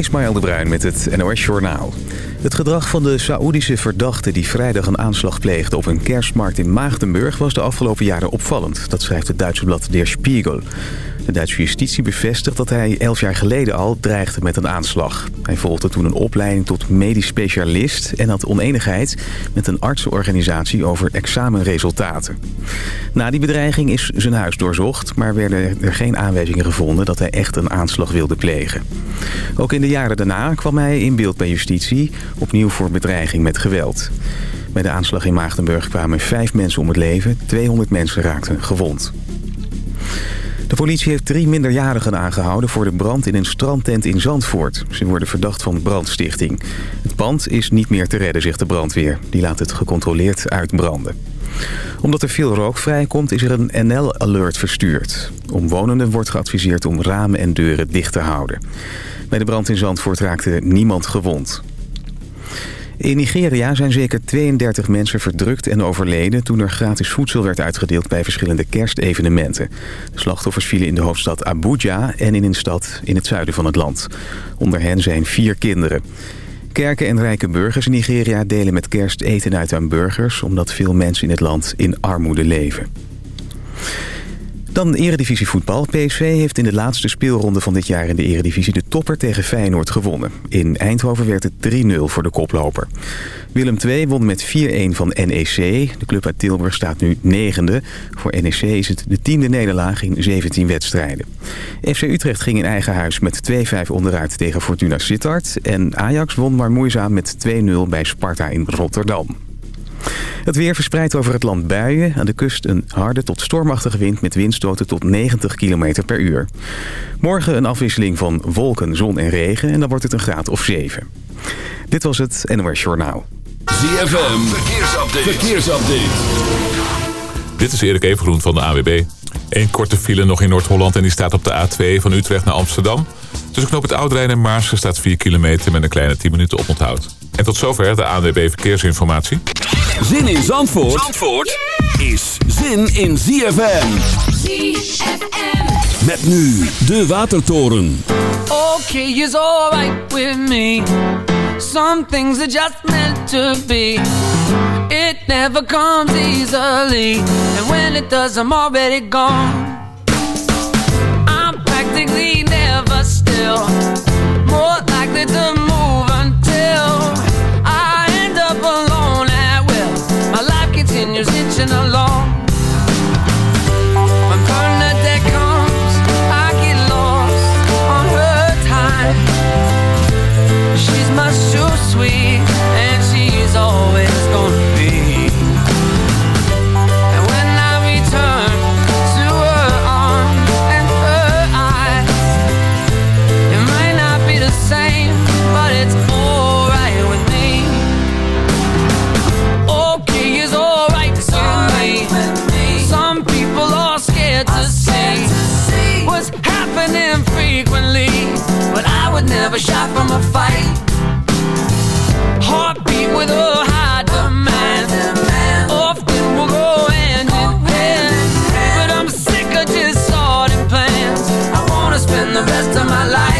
Ismaël de Bruin met het NOS Journaal. Het gedrag van de Saoedische verdachte die vrijdag een aanslag pleegde op een kerstmarkt in Maagdenburg was de afgelopen jaren opvallend. Dat schrijft het Duitse blad Der Spiegel. De Duitse justitie bevestigt dat hij elf jaar geleden al dreigde met een aanslag. Hij volgde toen een opleiding tot medisch specialist... en had oneenigheid met een artsenorganisatie over examenresultaten. Na die bedreiging is zijn huis doorzocht... maar werden er geen aanwijzingen gevonden dat hij echt een aanslag wilde plegen. Ook in de jaren daarna kwam hij in beeld bij justitie... opnieuw voor bedreiging met geweld. Bij de aanslag in Maagdenburg kwamen vijf mensen om het leven. 200 mensen raakten gewond. De politie heeft drie minderjarigen aangehouden voor de brand in een strandtent in Zandvoort. Ze worden verdacht van brandstichting. Het pand is niet meer te redden, zegt de brandweer. Die laat het gecontroleerd uitbranden. Omdat er veel rook vrijkomt is er een NL-alert verstuurd. Omwonenden wordt geadviseerd om ramen en deuren dicht te houden. Bij de brand in Zandvoort raakte niemand gewond. In Nigeria zijn zeker 32 mensen verdrukt en overleden... toen er gratis voedsel werd uitgedeeld bij verschillende kerstevenementen. De slachtoffers vielen in de hoofdstad Abuja en in een stad in het zuiden van het land. Onder hen zijn vier kinderen. Kerken en rijke burgers in Nigeria delen met kerst eten uit aan burgers... omdat veel mensen in het land in armoede leven. Dan eredivisie voetbal. PSV heeft in de laatste speelronde van dit jaar in de eredivisie de topper tegen Feyenoord gewonnen. In Eindhoven werd het 3-0 voor de koploper. Willem II won met 4-1 van NEC. De club uit Tilburg staat nu negende. Voor NEC is het de tiende nederlaag in 17 wedstrijden. FC Utrecht ging in eigen huis met 2-5 onderuit tegen Fortuna Sittard. En Ajax won maar moeizaam met 2-0 bij Sparta in Rotterdam. Het weer verspreidt over het land buien. Aan de kust een harde tot stormachtige wind met windstoten tot 90 km per uur. Morgen een afwisseling van wolken, zon en regen en dan wordt het een graad of 7. Dit was het NOS Journaal. ZFM, verkeersupdate. verkeersupdate. Dit is Erik Evengroen van de AWB. Eén korte file nog in Noord-Holland en die staat op de A2 van Utrecht naar Amsterdam. Tussen knoop het Oudrijn en Maarsen staat 4 kilometer met een kleine 10 minuten oponthoud. En tot zover de ANWB Verkeersinformatie. Zin in Zandvoort, Zandvoort is zin in ZFM. ZFM. Met nu de Watertoren. Okay is alright with me. Some things are just meant to be. It never comes easily. And when it does, I'm already gone. I'm practically never still. More likely to marching along. I would never shy from a fight. Heartbeat with a high demand. Often will go hand in hand. But I'm sick of just starting plans. I wanna spend the rest of my life.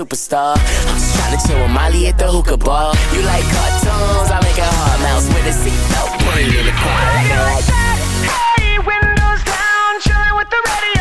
superstar. I'm just trying to chill with Molly at the hookah bar. You like cartoons? I make a hard mouse with a seatbelt. Put it in the car. I like that. Hey, windows down, chilling with the radio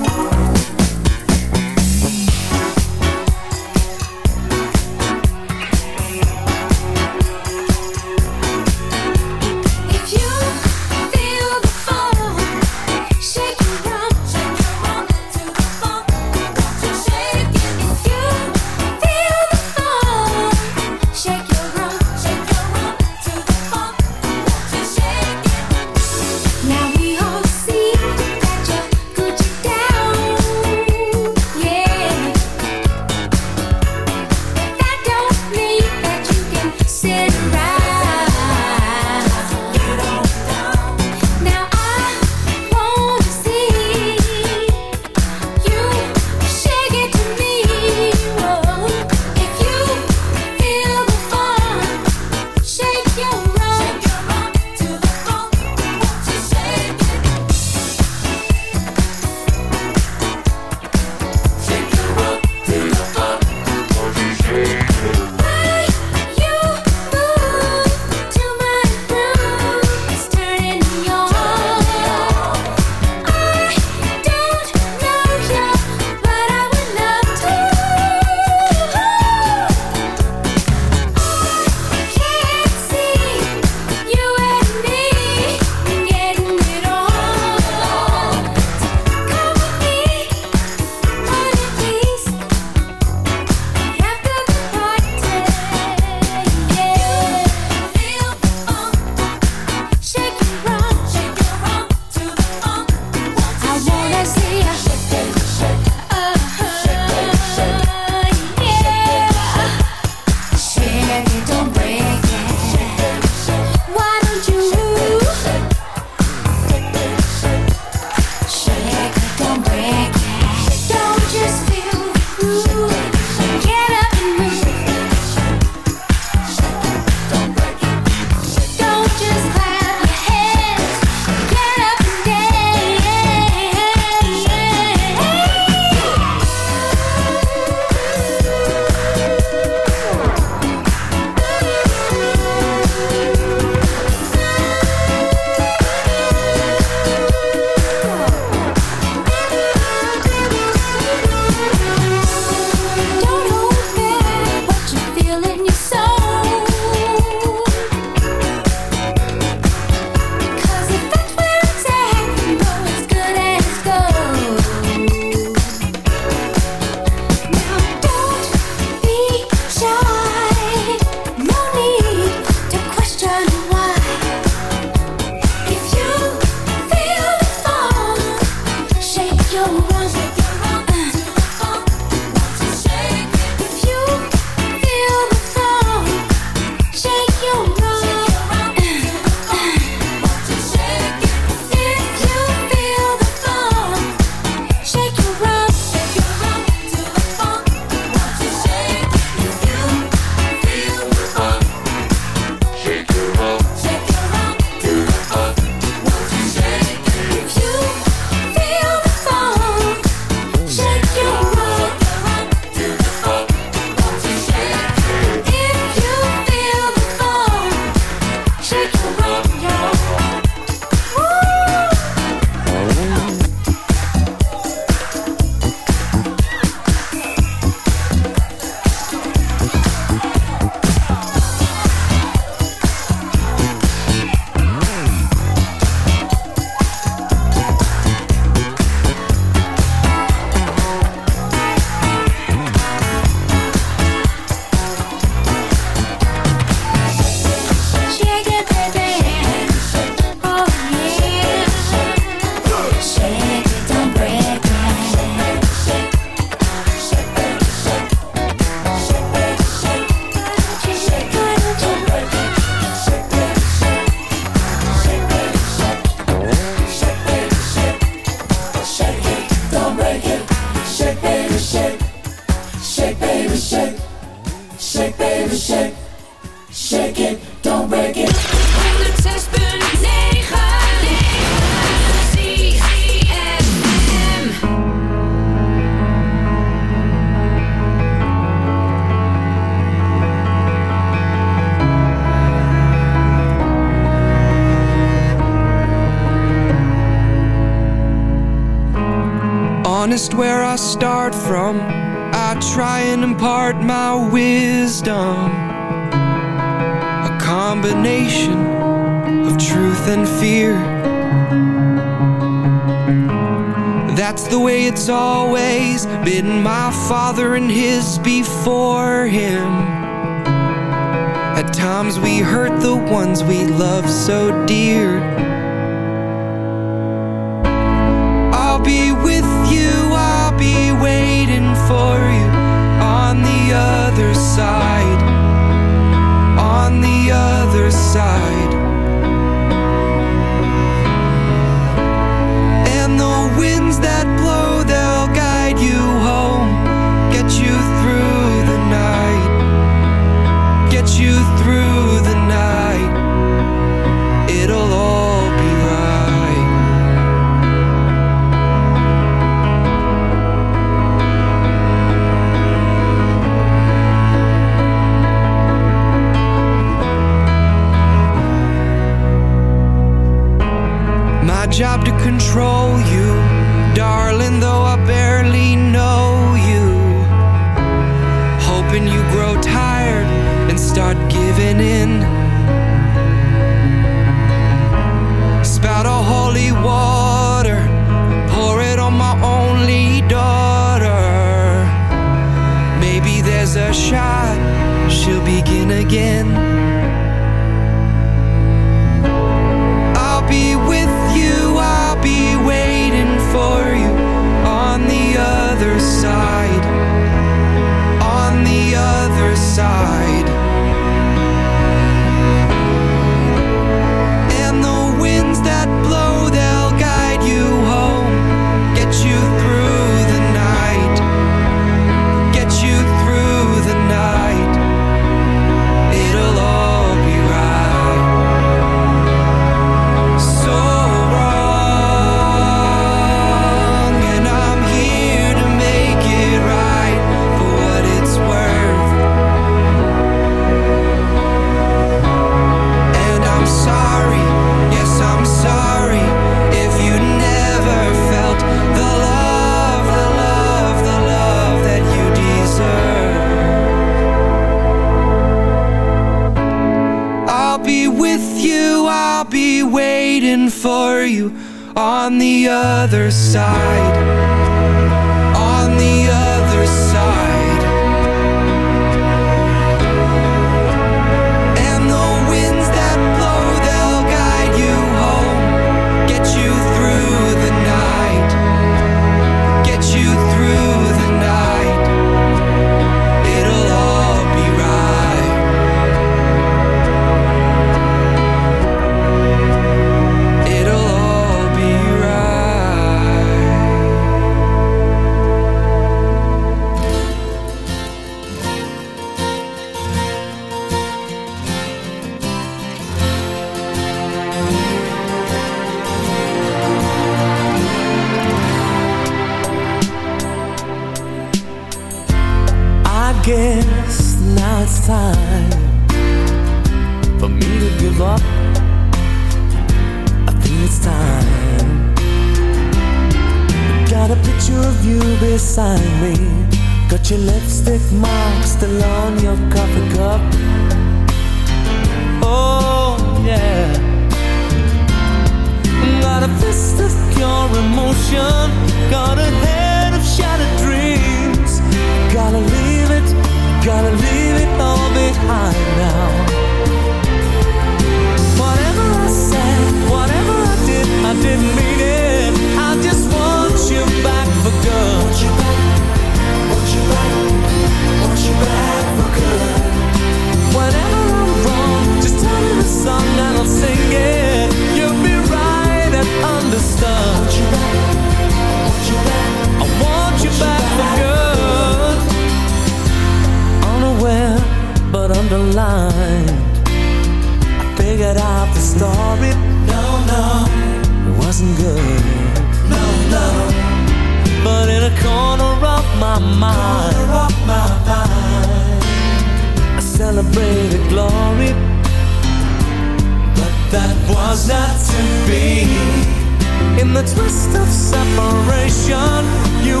In the twist of separation, you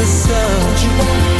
the sun.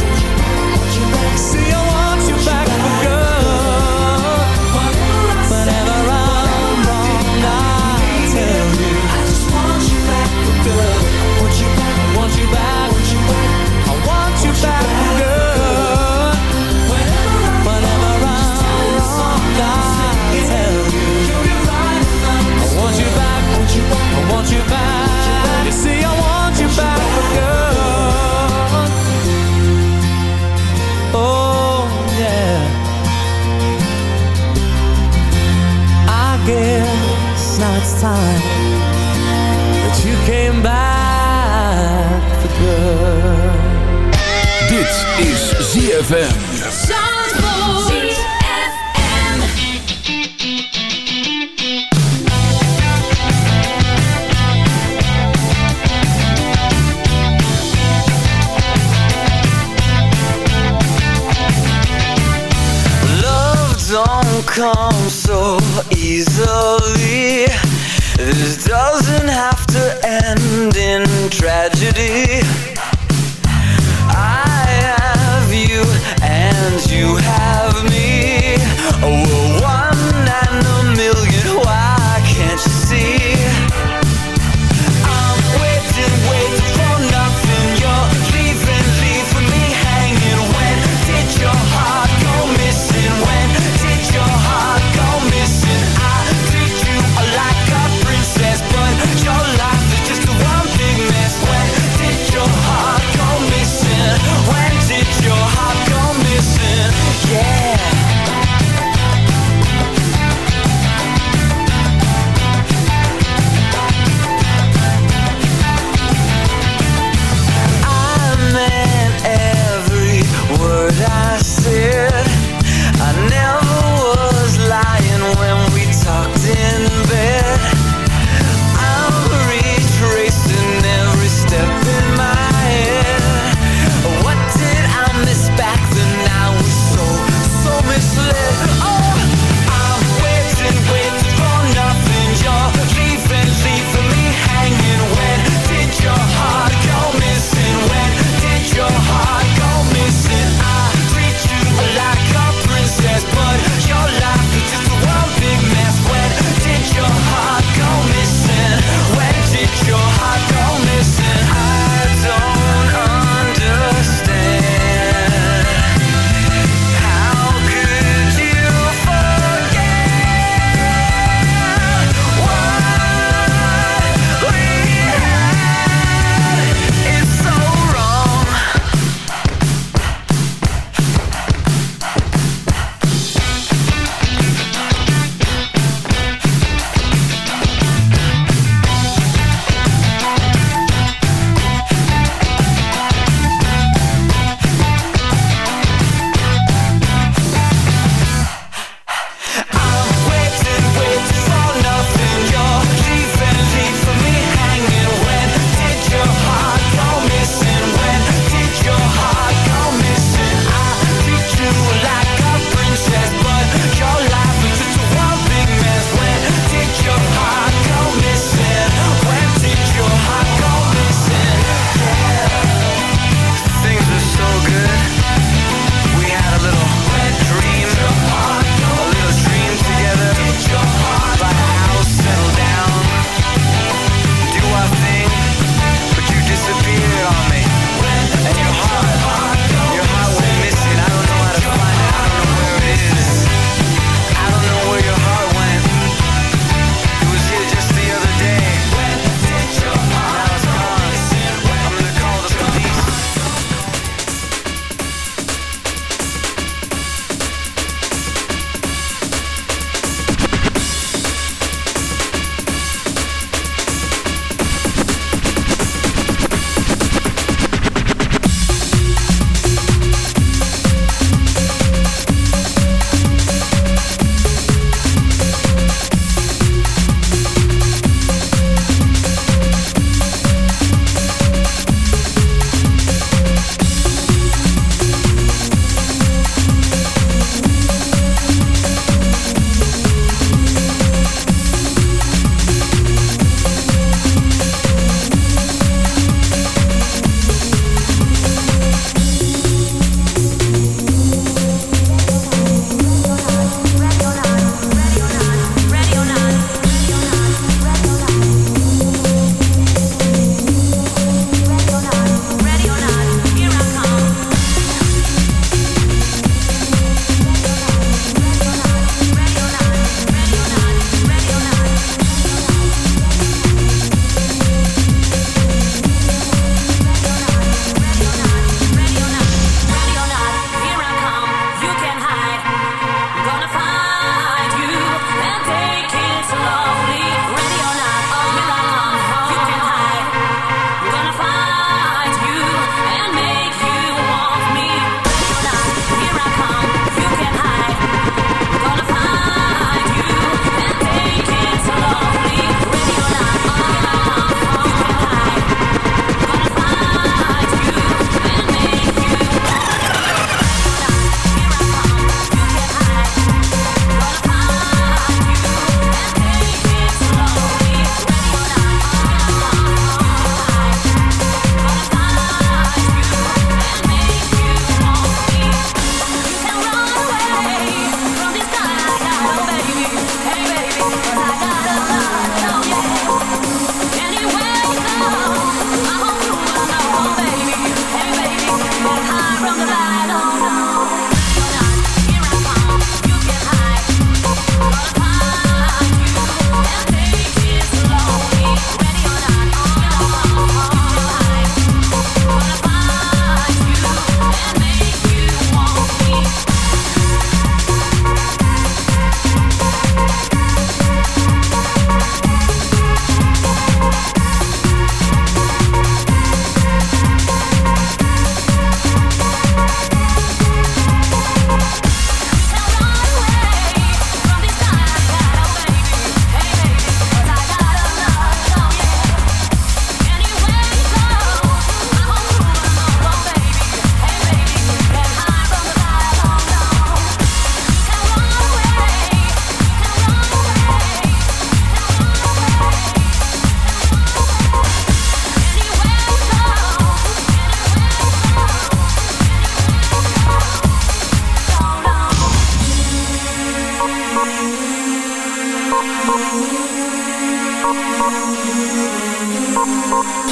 Tot